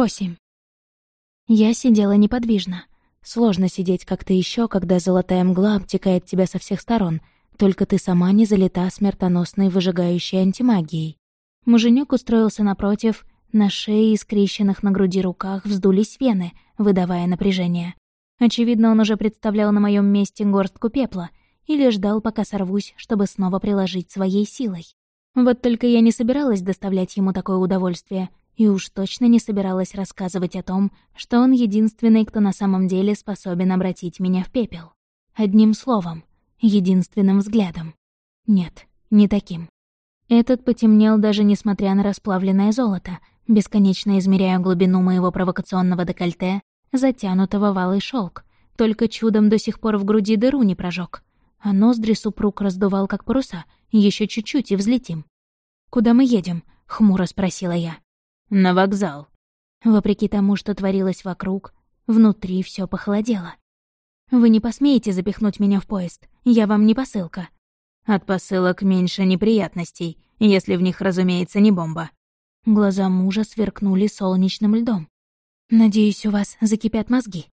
Восемь. Я сидела неподвижно. Сложно сидеть как-то еще, когда золотая мгла обтекает тебя со всех сторон, только ты сама не залита смертоносной выжигающей антимагией. Муженек устроился напротив, на шее и скрещенных на груди руках вздулись вены, выдавая напряжение. Очевидно, он уже представлял на моем месте горстку пепла или ждал, пока сорвусь, чтобы снова приложить своей силой. Вот только я не собиралась доставлять ему такое удовольствие, и уж точно не собиралась рассказывать о том, что он единственный, кто на самом деле способен обратить меня в пепел. Одним словом, единственным взглядом. Нет, не таким. Этот потемнел даже несмотря на расплавленное золото, бесконечно измеряя глубину моего провокационного декольте, затянутого в шелк, только чудом до сих пор в груди дыру не прожег. А ноздри супруг раздувал, как паруса, еще чуть-чуть и взлетим. «Куда мы едем?» — хмуро спросила я. «На вокзал». Вопреки тому, что творилось вокруг, внутри все похолодело. «Вы не посмеете запихнуть меня в поезд, я вам не посылка». «От посылок меньше неприятностей, если в них, разумеется, не бомба». Глаза мужа сверкнули солнечным льдом. «Надеюсь, у вас закипят мозги».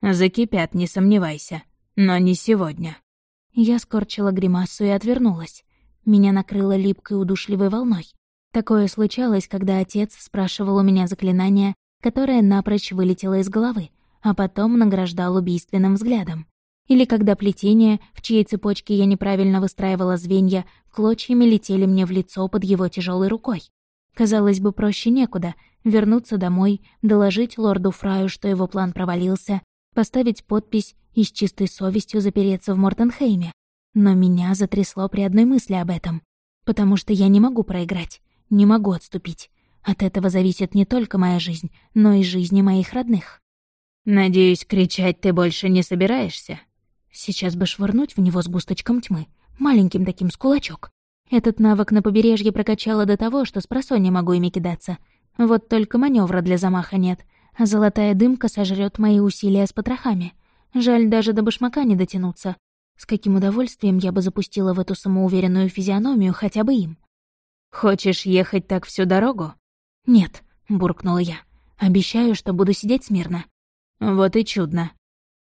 «Закипят, не сомневайся. Но не сегодня». Я скорчила гримасу и отвернулась. Меня накрыло липкой удушливой волной. Такое случалось, когда отец спрашивал у меня заклинание, которое напрочь вылетело из головы, а потом награждал убийственным взглядом. Или когда плетение, в чьей цепочке я неправильно выстраивала звенья, клочьями летели мне в лицо под его тяжелой рукой. Казалось бы, проще некуда — вернуться домой, доложить лорду Фраю, что его план провалился, поставить подпись и с чистой совестью запереться в Мортенхейме. Но меня затрясло при одной мысли об этом, потому что я не могу проиграть. Не могу отступить. От этого зависит не только моя жизнь, но и жизни моих родных. «Надеюсь, кричать ты больше не собираешься?» Сейчас бы швырнуть в него с густочком тьмы, маленьким таким с кулачок. Этот навык на побережье прокачала до того, что с просонья могу ими кидаться. Вот только маневра для замаха нет, а золотая дымка сожрет мои усилия с потрохами. Жаль даже до башмака не дотянуться. С каким удовольствием я бы запустила в эту самоуверенную физиономию хотя бы им. «Хочешь ехать так всю дорогу?» «Нет», — буркнула я. «Обещаю, что буду сидеть смирно». «Вот и чудно».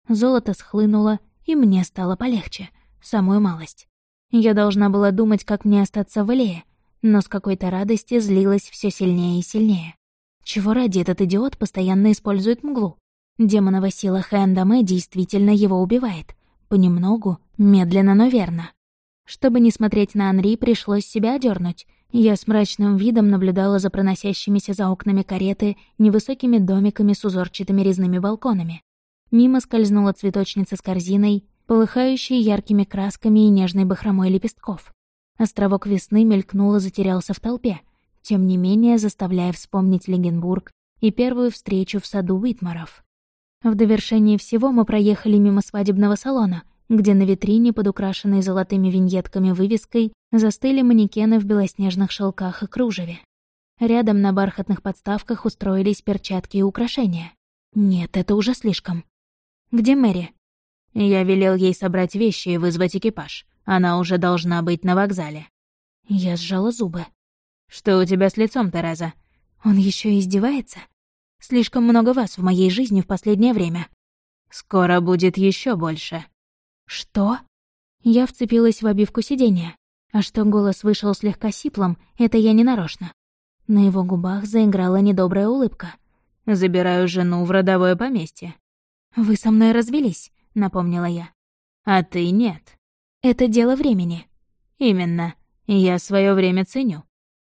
Золото схлынуло, и мне стало полегче. Самую малость. Я должна была думать, как мне остаться в Элее, но с какой-то радости злилась все сильнее и сильнее. Чего ради этот идиот постоянно использует мглу? Демонова сила Хэндаме действительно его убивает. Понемногу, медленно, но верно. Чтобы не смотреть на Анри, пришлось себя одернуть. Я с мрачным видом наблюдала за проносящимися за окнами кареты невысокими домиками с узорчатыми резными балконами. Мимо скользнула цветочница с корзиной, полыхающей яркими красками и нежной бахромой лепестков. Островок весны мелькнул и затерялся в толпе, тем не менее заставляя вспомнить Легенбург и первую встречу в саду Уитмаров. В довершении всего мы проехали мимо свадебного салона, где на витрине под украшенной золотыми виньетками вывеской застыли манекены в белоснежных шелках и кружеве. Рядом на бархатных подставках устроились перчатки и украшения. Нет, это уже слишком. Где Мэри? Я велел ей собрать вещи и вызвать экипаж. Она уже должна быть на вокзале. Я сжала зубы. Что у тебя с лицом, Тереза? Он еще издевается? Слишком много вас в моей жизни в последнее время. Скоро будет еще больше. «Что?» Я вцепилась в обивку сиденья. А что голос вышел слегка сиплым, это я не нарочно. На его губах заиграла недобрая улыбка. «Забираю жену в родовое поместье». «Вы со мной развелись», — напомнила я. «А ты нет». «Это дело времени». «Именно. Я свое время ценю».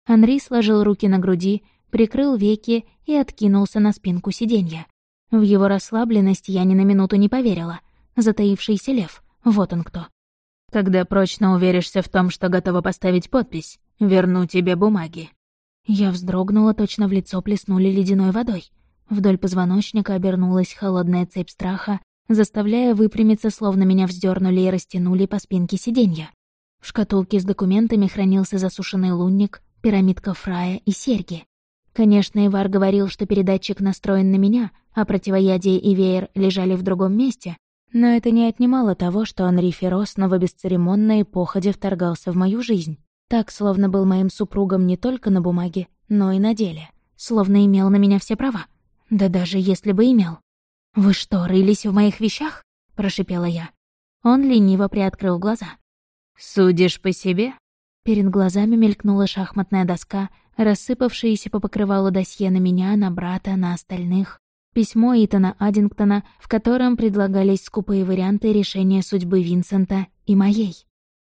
Анри сложил руки на груди, прикрыл веки и откинулся на спинку сиденья. В его расслабленность я ни на минуту не поверила. Затаившийся лев. Вот он кто. Когда прочно уверишься в том, что готова поставить подпись, верну тебе бумаги. Я вздрогнула, точно в лицо плеснули ледяной водой. Вдоль позвоночника обернулась холодная цепь страха, заставляя выпрямиться, словно меня вздернули и растянули по спинке сиденья. В шкатулке с документами хранился засушенный лунник, пирамидка Фрая и серьги. Конечно, Ивар говорил, что передатчик настроен на меня, а противоядие и веер лежали в другом месте, но это не отнимало того, что Анри Ферро снова бесцеремонно и походе вторгался в мою жизнь. Так, словно был моим супругом не только на бумаге, но и на деле. Словно имел на меня все права. Да даже если бы имел. «Вы что, рылись в моих вещах?» — прошипела я. Он лениво приоткрыл глаза. «Судишь по себе?» Перед глазами мелькнула шахматная доска, рассыпавшаяся по покрывалу досье на меня, на брата, на остальных. Письмо Итана Аддингтона, в котором предлагались скупые варианты решения судьбы Винсента и моей.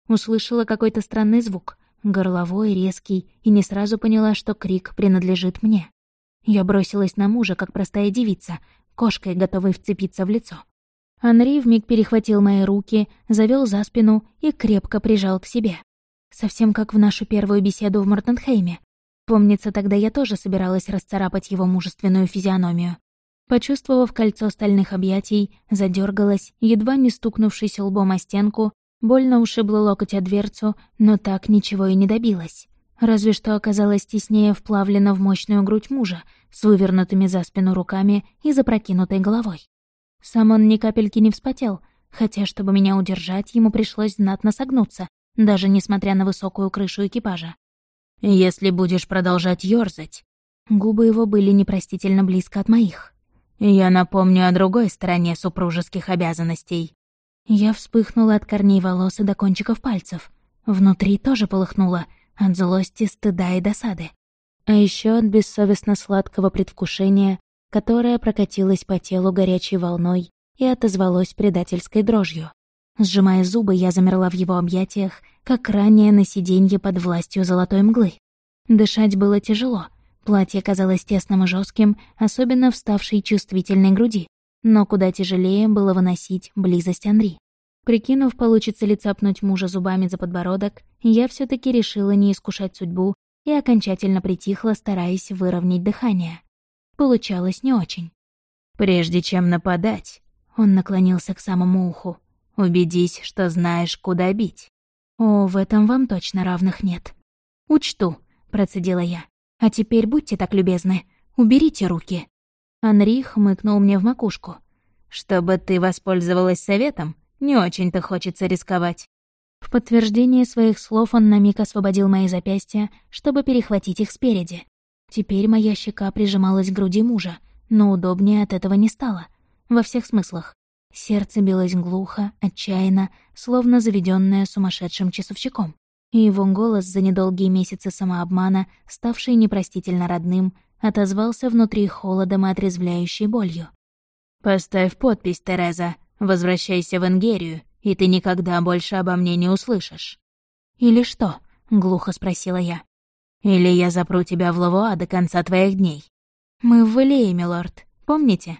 Услышала какой-то странный звук, горловой, резкий, и не сразу поняла, что крик принадлежит мне. Я бросилась на мужа, как простая девица, кошкой, готовой вцепиться в лицо. Анри вмиг перехватил мои руки, завел за спину и крепко прижал к себе. Совсем как в нашу первую беседу в Мортенхейме. Помнится, тогда я тоже собиралась расцарапать его мужественную физиономию. Почувствовав кольцо стальных объятий, задергалась, едва не стукнувшись лбом о стенку, больно ушибла локоть о дверцу, но так ничего и не добилась. Разве что оказалась теснее вплавлена в мощную грудь мужа, с вывернутыми за спину руками и запрокинутой головой. Сам он ни капельки не вспотел, хотя, чтобы меня удержать, ему пришлось знатно согнуться, даже несмотря на высокую крышу экипажа. «Если будешь продолжать ёрзать...» Губы его были непростительно близко от моих. «Я напомню о другой стороне супружеских обязанностей». Я вспыхнула от корней волос и до кончиков пальцев. Внутри тоже полыхнуло, от злости, стыда и досады. А еще от бессовестно сладкого предвкушения, которое прокатилось по телу горячей волной и отозвалось предательской дрожью. Сжимая зубы, я замерла в его объятиях, как ранее на сиденье под властью золотой мглы. Дышать было тяжело. Платье казалось тесным и жестким, особенно вставшей чувствительной груди. Но куда тяжелее было выносить близость Анри. Прикинув, получится ли цапнуть мужа зубами за подбородок, я все таки решила не искушать судьбу и окончательно притихла, стараясь выровнять дыхание. Получалось не очень. «Прежде чем нападать», — он наклонился к самому уху, Убедись, что знаешь, куда бить. О, в этом вам точно равных нет. Учту, процедила я. А теперь будьте так любезны, уберите руки. Анри хмыкнул мне в макушку. Чтобы ты воспользовалась советом, не очень-то хочется рисковать. В подтверждение своих слов он на миг освободил мои запястья, чтобы перехватить их спереди. Теперь моя щека прижималась к груди мужа, но удобнее от этого не стало. Во всех смыслах. Сердце билось глухо, отчаянно, словно заведенное сумасшедшим часовщиком. И его голос за недолгие месяцы самообмана, ставший непростительно родным, отозвался внутри холодом и отрезвляющей болью. «Поставь подпись, Тереза. Возвращайся в Энгерию, и ты никогда больше обо мне не услышишь». «Или что?» — глухо спросила я. «Или я запру тебя в Лавуа до конца твоих дней». «Мы в Валее, милорд. Помните?»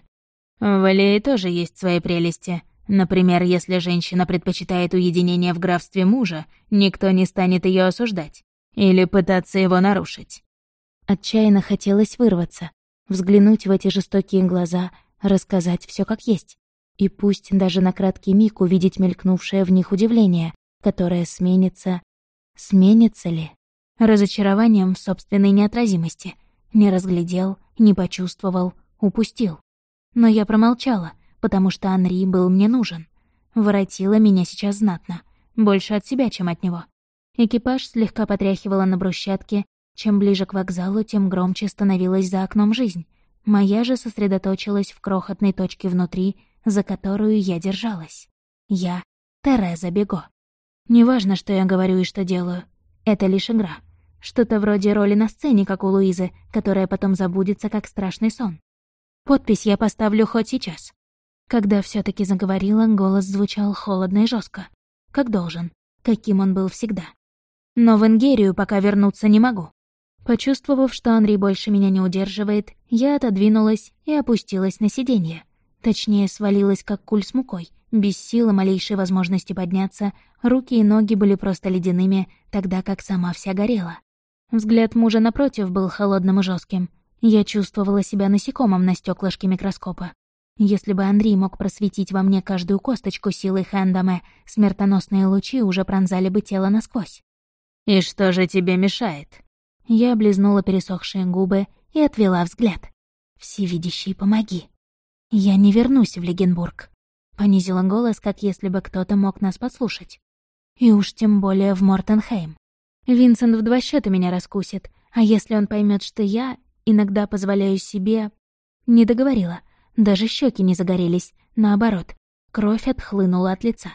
В Валее тоже есть свои прелести. Например, если женщина предпочитает уединение в графстве мужа, никто не станет ее осуждать или пытаться его нарушить. Отчаянно хотелось вырваться, взглянуть в эти жестокие глаза, рассказать все как есть. И пусть даже на краткий миг увидеть мелькнувшее в них удивление, которое сменится... Сменится ли? Разочарованием в собственной неотразимости. Не разглядел, не почувствовал, упустил. Но я промолчала, потому что Анри был мне нужен. Воротила меня сейчас знатно. Больше от себя, чем от него. Экипаж слегка потряхивала на брусчатке. Чем ближе к вокзалу, тем громче становилась за окном жизнь. Моя же сосредоточилась в крохотной точке внутри, за которую я держалась. Я — Тереза Бего. Неважно, что я говорю и что делаю. Это лишь игра. Что-то вроде роли на сцене, как у Луизы, которая потом забудется, как страшный сон. Подпись я поставлю хоть сейчас. Когда все таки заговорила, голос звучал холодно и жестко, Как должен, каким он был всегда. Но в Ингерию пока вернуться не могу. Почувствовав, что Анри больше меня не удерживает, я отодвинулась и опустилась на сиденье. Точнее, свалилась, как куль с мукой, без силы малейшей возможности подняться, руки и ноги были просто ледяными, тогда как сама вся горела. Взгляд мужа напротив был холодным и жестким, я чувствовала себя насекомым на стеклышке микроскопа. Если бы Андрей мог просветить во мне каждую косточку силы Хэндаме, смертоносные лучи уже пронзали бы тело насквозь. «И что же тебе мешает?» Я облизнула пересохшие губы и отвела взгляд. «Всевидящий, помоги!» «Я не вернусь в Легенбург», — понизила голос, как если бы кто-то мог нас подслушать. «И уж тем более в Мортенхейм. Винсент в два счета меня раскусит, а если он поймет, что я Иногда позволяю себе Не договорила. Даже щеки не загорелись. Наоборот, кровь отхлынула от лица.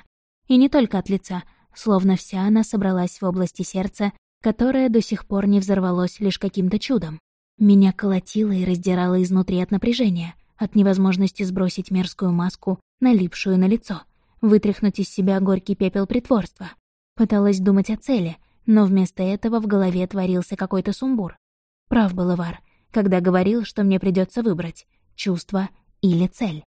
И не только от лица, словно вся она собралась в области сердца, которое до сих пор не взорвалось лишь каким-то чудом. Меня колотило и раздирало изнутри от напряжения, от невозможности сбросить мерзкую маску, налипшую на лицо, вытряхнуть из себя горький пепел притворства. Пыталась думать о цели, но вместо этого в голове творился какой-то сумбур. Прав был Ивар, когда говорил, что мне придется выбрать — чувство или цель.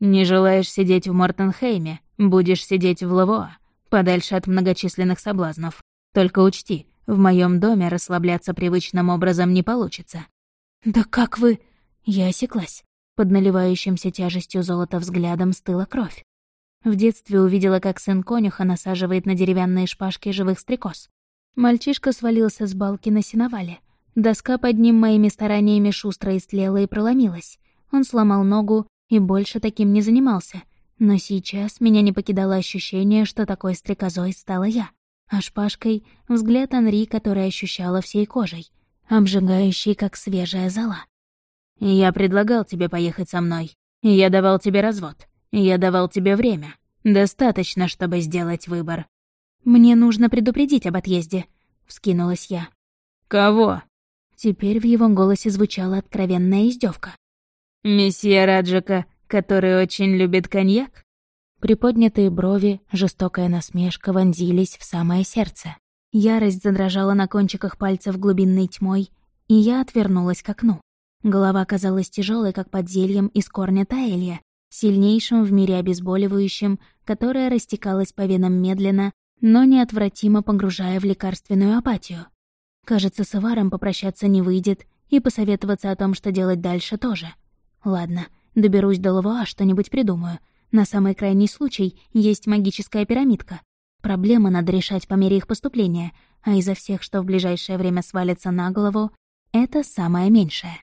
«Не желаешь сидеть в Мортенхейме, будешь сидеть в Лавоа, подальше от многочисленных соблазнов. Только учти, в моем доме расслабляться привычным образом не получится». «Да как вы...» Я осеклась. Под наливающимся тяжестью золота взглядом стыла кровь. В детстве увидела, как сын конюха насаживает на деревянные шпажки живых стрекоз. Мальчишка свалился с балки на сеновале. Доска под ним моими стараниями шустро истлела и проломилась. Он сломал ногу и больше таким не занимался. Но сейчас меня не покидало ощущение, что такой стрекозой стала я. А шпажкой — взгляд Анри, который ощущала всей кожей, обжигающий, как свежая зола. «Я предлагал тебе поехать со мной. Я давал тебе развод. Я давал тебе время. Достаточно, чтобы сделать выбор». «Мне нужно предупредить об отъезде», — вскинулась я. «Кого?» Теперь в его голосе звучала откровенная издевка. «Месье Раджика, который очень любит коньяк?» Приподнятые брови, жестокая насмешка вонзились в самое сердце. Ярость задрожала на кончиках пальцев глубинной тьмой, и я отвернулась к окну. Голова казалась тяжелой, как под зельем из корня таэлья, сильнейшим в мире обезболивающим, которое растекалось по венам медленно, но неотвратимо погружая в лекарственную апатию. Кажется, с Иваром попрощаться не выйдет, и посоветоваться о том, что делать дальше, тоже. Ладно, доберусь до Лавуа, что-нибудь придумаю. На самый крайний случай есть магическая пирамидка. Проблемы надо решать по мере их поступления, а изо всех, что в ближайшее время свалится на голову, это самое меньшее.